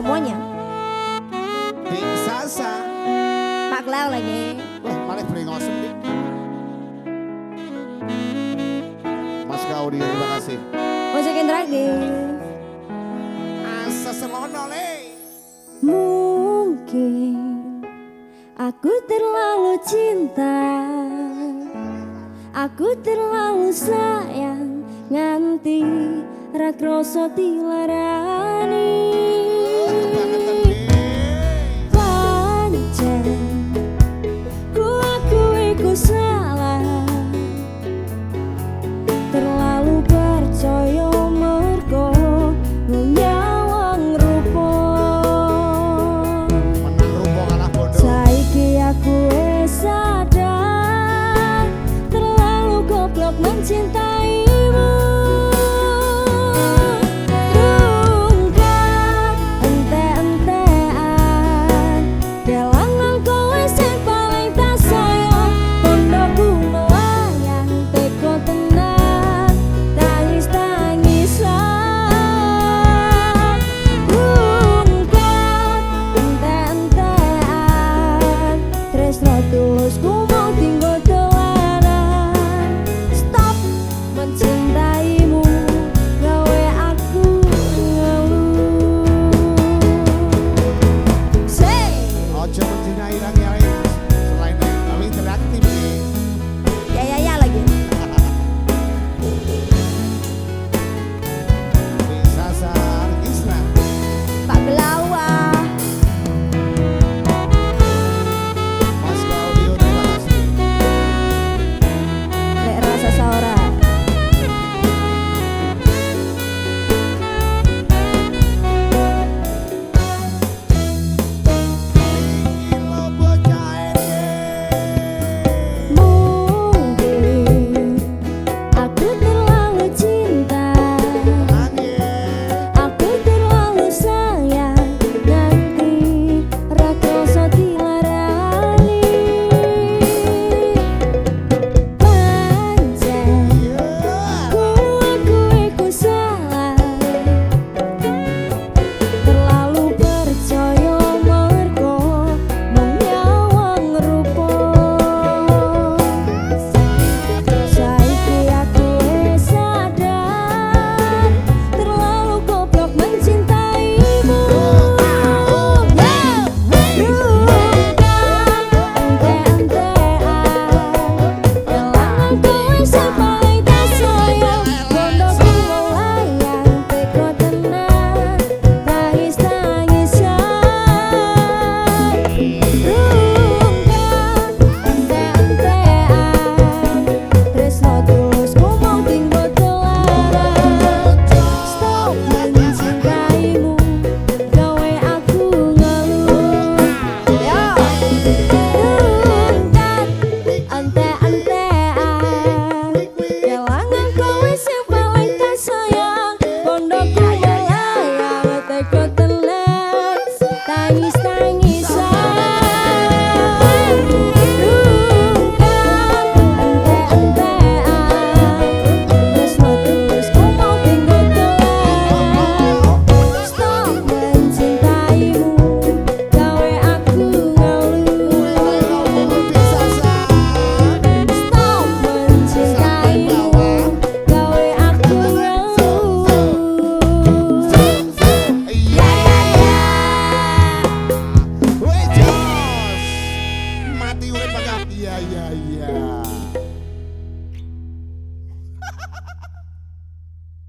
semuanya. Di Sasa. Pak Klau lagi. Wah, malah brengosem dik. Mas Gaudi, terima kasih. Musik interaktif. Asa semono le. Mungkin aku terlalu cinta Aku terlalu sayang Nganti rak rasa tilarani.